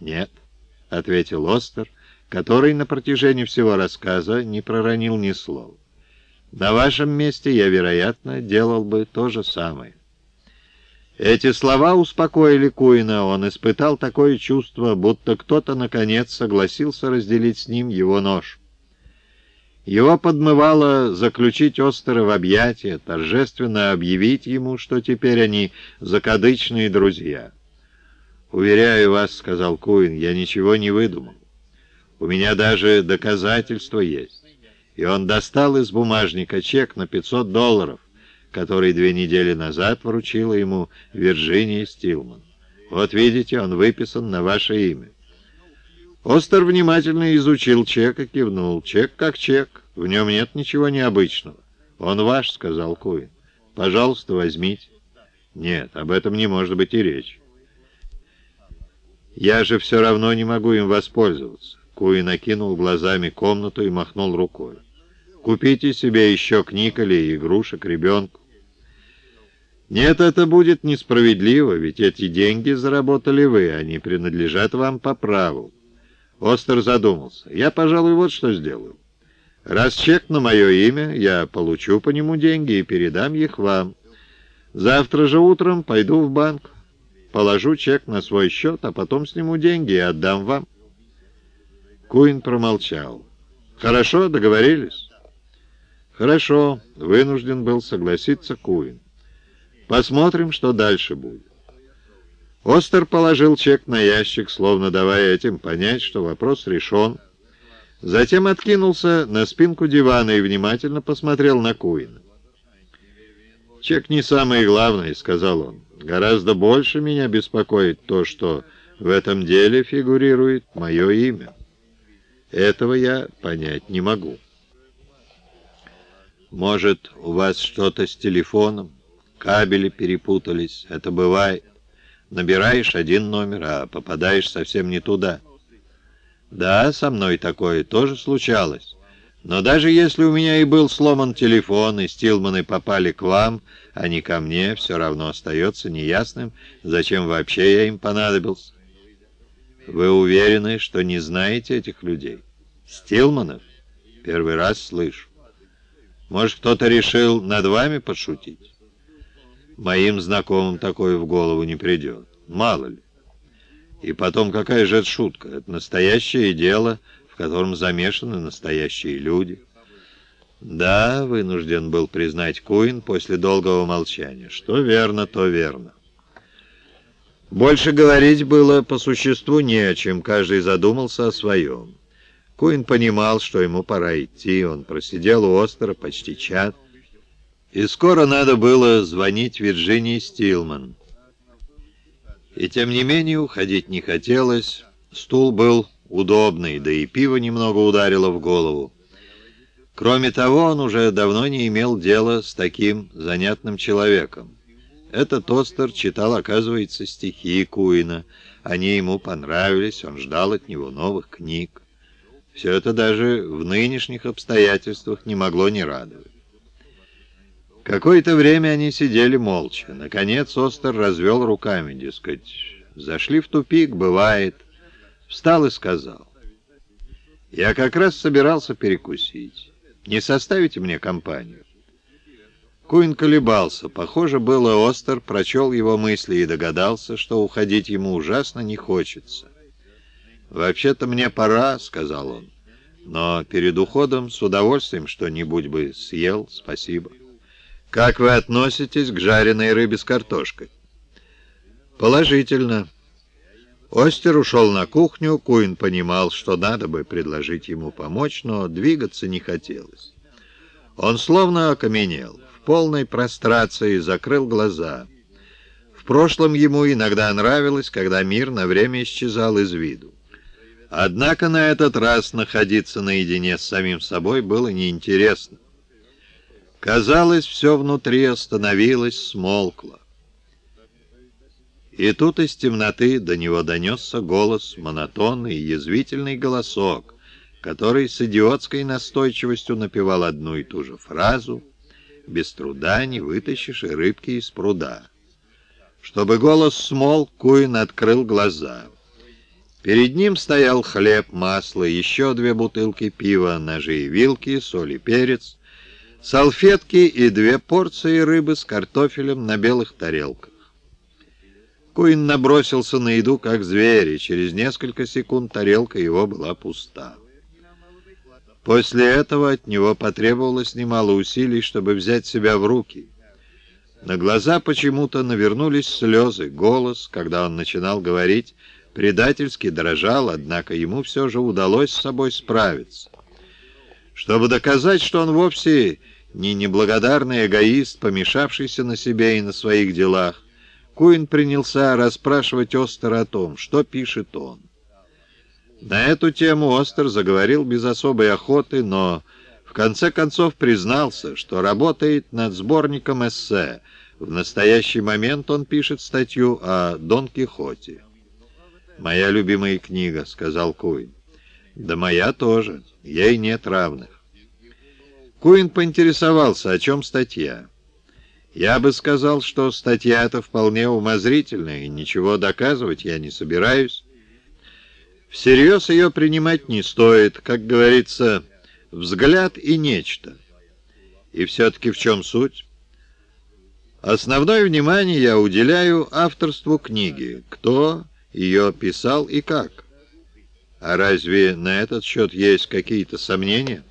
«Нет», — ответил Остер, который на протяжении всего рассказа не проронил ни слова. «На вашем месте я, вероятно, делал бы то же самое». Эти слова успокоили Куина. Он испытал такое чувство, будто кто-то, наконец, согласился разделить с ним его нож. Его подмывало заключить Остера в объятия, торжественно объявить ему, что теперь они закадычные друзья. «Уверяю вас, — сказал Куин, — я ничего не выдумал. У меня даже доказательства есть». И он достал из бумажника чек на 500 долларов, который две недели назад вручила ему Вирджиния Стилман. Вот видите, он выписан на ваше имя. Остер внимательно изучил чек и кивнул. Чек как чек, в нем нет ничего необычного. Он ваш, сказал Куин. Пожалуйста, возьмите. Нет, об этом не может быть и речи. Я же все равно не могу им воспользоваться. Куин накинул глазами комнату и махнул рукой. Купите себе еще книг или игрушек ребенку. Нет, это будет несправедливо, ведь эти деньги заработали вы, они принадлежат вам по праву. Остер задумался. Я, пожалуй, вот что сделаю. Раз чек на мое имя, я получу по нему деньги и передам их вам. Завтра же утром пойду в банк, положу чек на свой счет, а потом сниму деньги и отдам вам. Куин промолчал. «Хорошо, договорились?» «Хорошо», — вынужден был согласиться Куин. «Посмотрим, что дальше будет». Остер положил чек на ящик, словно давая этим понять, что вопрос решен. Затем откинулся на спинку дивана и внимательно посмотрел на Куина. «Чек не самое главное», — сказал он. «Гораздо больше меня беспокоит то, что в этом деле фигурирует мое имя. Этого я понять не могу». Может, у вас что-то с телефоном? Кабели перепутались. Это бывает. Набираешь один номер, а попадаешь совсем не туда. Да, со мной такое тоже случалось. Но даже если у меня и был сломан телефон, и Стилманы попали к вам, а не ко мне, все равно остается неясным, зачем вообще я им понадобился. Вы уверены, что не знаете этих людей? Стилманов? Первый раз слышу. Может, кто-то решил над вами подшутить? Моим знакомым такое в голову не придет. Мало ли. И потом, какая же это шутка? Это настоящее дело, котором замешаны настоящие люди. Да, вынужден был признать Куин после долгого молчания. Что верно, то верно. Больше говорить было по существу не о чем, каждый задумался о своем. Куин понимал, что ему пора идти. Он просидел у остера почти час. И скоро надо было звонить Вирджинии Стилман. И тем не менее уходить не хотелось. Стул был удобный, да и пиво немного ударило в голову. Кроме того, он уже давно не имел дела с таким занятным человеком. Этот Остер читал, оказывается, стихи Куина. Они ему понравились, он ждал от него новых книг. Все это даже в нынешних обстоятельствах не могло не радовать. Какое-то время они сидели молча. Наконец Остер развел руками, дескать, зашли в тупик, бывает. Встал и сказал, я как раз собирался перекусить. Не составите мне компанию? Куин колебался. Похоже было, Остер прочел его мысли и догадался, что уходить ему ужасно не хочется. «Вообще-то мне пора», — сказал он. «Но перед уходом с удовольствием что-нибудь бы съел, спасибо». «Как вы относитесь к жареной рыбе с картошкой?» «Положительно». Остер ушел на кухню, Куин понимал, что надо бы предложить ему помочь, но двигаться не хотелось. Он словно окаменел, в полной прострации закрыл глаза. В прошлом ему иногда нравилось, когда мир на время исчезал из виду. Однако на этот раз находиться наедине с самим собой было неинтересно. Казалось, все внутри остановилось, смолкло. И тут из темноты до него донесся голос, монотонный и язвительный голосок, который с идиотской настойчивостью напевал одну и ту же фразу «Без труда не вытащишь и рыбки из пруда». Чтобы голос смолк, Куин открыл глаза — Перед ним стоял хлеб, масло, еще две бутылки пива, ножи и вилки, соль и перец, салфетки и две порции рыбы с картофелем на белых тарелках. Куин набросился на еду, как зверь, и через несколько секунд тарелка его была пуста. После этого от него потребовалось немало усилий, чтобы взять себя в руки. На глаза почему-то навернулись слезы, голос, когда он начинал говорить, предательски дрожал, однако ему все же удалось с собой справиться. Чтобы доказать, что он вовсе не неблагодарный эгоист, помешавшийся на себе и на своих делах, Куин принялся расспрашивать Остера о том, что пишет он. На эту тему Остер заговорил без особой охоты, но в конце концов признался, что работает над сборником эссе. В настоящий момент он пишет статью о Дон Кихоте. «Моя любимая книга», — сказал Куин. «Да моя тоже. Ей нет равных». Куин поинтересовался, о чем статья. «Я бы сказал, что статья эта вполне умозрительная, и ничего доказывать я не собираюсь. Всерьез ее принимать не стоит, как говорится, взгляд и нечто. И все-таки в чем суть?» Основное внимание я уделяю авторству книги. Кто ее писал и как. А разве на этот счет есть какие-то сомнения?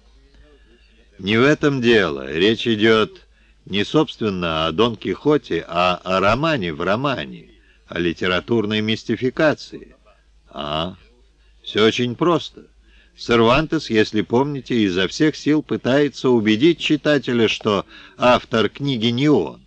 Не в этом дело. Речь идет не, собственно, о Дон Кихоте, а о романе в романе, о литературной мистификации. А, все очень просто. Сервантес, если помните, изо всех сил пытается убедить читателя, что автор книги не он.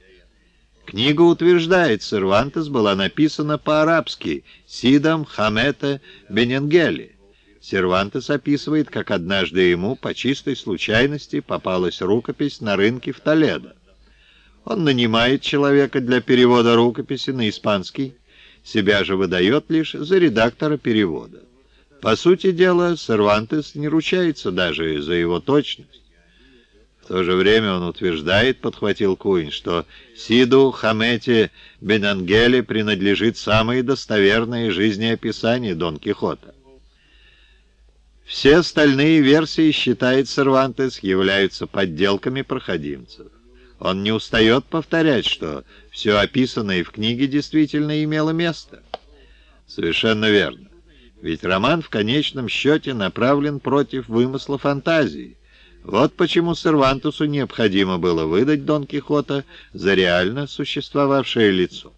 Книга утверждает, Сервантес была написана по-арабски Сидом Хамета Бененгели. Сервантес описывает, как однажды ему по чистой случайности попалась рукопись на рынке в Толедо. Он нанимает человека для перевода рукописи на испанский, себя же выдает лишь за редактора перевода. По сути дела, Сервантес не ручается даже за его точность. В то же время он утверждает, подхватил Куин, что Сиду Хамете Бенангеле принадлежит самое достоверное жизнеописание Дон Кихота. Все остальные версии, считает Сервантес, являются подделками проходимцев. Он не устает повторять, что все описанное в книге действительно имело место. Совершенно верно. Ведь роман в конечном счете направлен против вымысла фантазии, вот почему Сервантусу необходимо было выдать Дон Кихота за реально существовавшее лицо.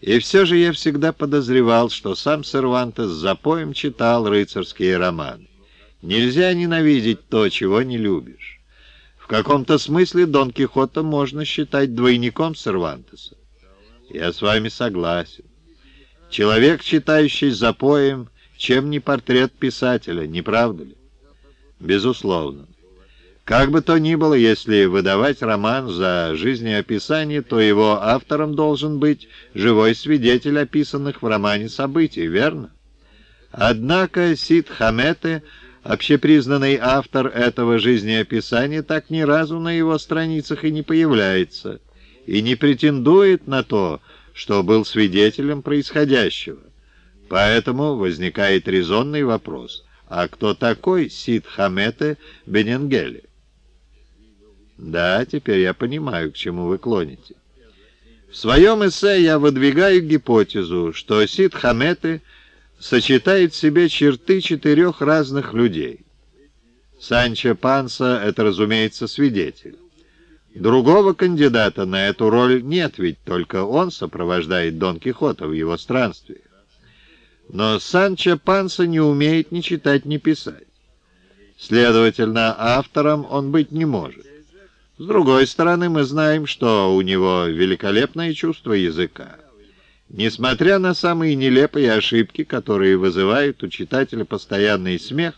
И все же я всегда подозревал, что сам Сервантес запоем читал рыцарские романы. Нельзя ненавидеть то, чего не любишь. В каком-то смысле Дон Кихота можно считать двойником Сервантеса. Я с вами согласен. Человек, читающий запоем, чем не портрет писателя, не правда ли? Безусловно. Как бы то ни было, если выдавать роман за жизнеописание, то его автором должен быть живой свидетель описанных в романе событий, верно? Однако Сид Хамете, общепризнанный автор этого жизнеописания, так ни разу на его страницах и не появляется, и не претендует на то, что был свидетелем происходящего. Поэтому возникает резонный вопрос – а кто такой Сид Хамете Бененгели? Да, теперь я понимаю, к чему вы клоните. В своем эссе я выдвигаю гипотезу, что Сид Хамете сочетает в себе черты четырех разных людей. Санчо Панса — это, разумеется, свидетель. Другого кандидата на эту роль нет, ведь только он сопровождает Дон Кихота в его странстве. Но Санчо Панса не умеет ни читать, ни писать. Следовательно, автором он быть не может. С другой стороны, мы знаем, что у него великолепное чувство языка. Несмотря на самые нелепые ошибки, которые вызывают у читателя постоянный смех,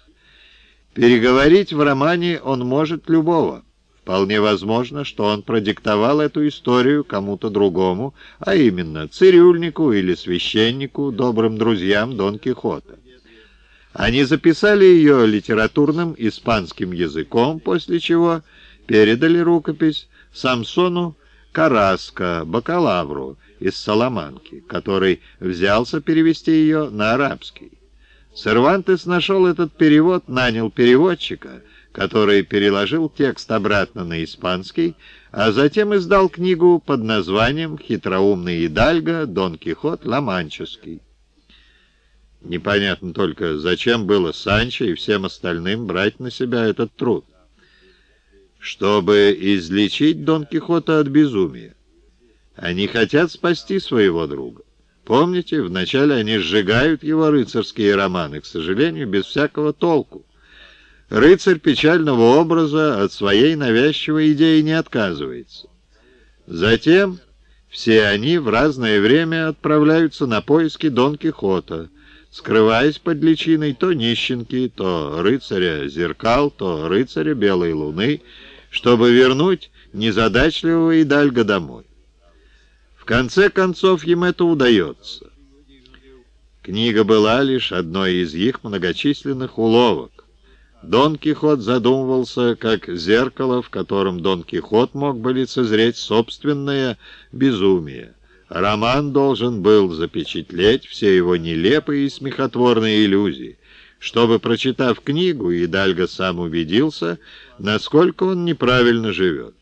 переговорить в романе он может любого. Вполне возможно, что он продиктовал эту историю кому-то другому, а именно цирюльнику или священнику, добрым друзьям Дон Кихота. Они записали ее литературным испанским языком, после чего передали рукопись Самсону Караско, бакалавру из Саламанки, который взялся перевести ее на арабский. Сервантес нашел этот перевод, нанял переводчика, который переложил текст обратно на испанский, а затем издал книгу под названием «Хитроумный Идальго. Дон Кихот Ламанческий». Непонятно только, зачем было Санчо и всем остальным брать на себя этот труд. Чтобы излечить Дон Кихота от безумия. Они хотят спасти своего друга. Помните, вначале они сжигают его рыцарские романы, к сожалению, без всякого толку. Рыцарь печального образа от своей навязчивой идеи не отказывается. Затем все они в разное время отправляются на поиски Дон Кихота, скрываясь под личиной то нищенки, то рыцаря зеркал, то рыцаря белой луны, чтобы вернуть незадачливого Идальга домой. В конце концов им это удается. Книга была лишь одной из их многочисленных уловок. Дон Кихот задумывался как зеркало, в котором Дон Кихот мог бы лицезреть собственное безумие. Роман должен был запечатлеть все его нелепые и смехотворные иллюзии, чтобы, прочитав книгу, Идальго сам убедился, насколько он неправильно живет.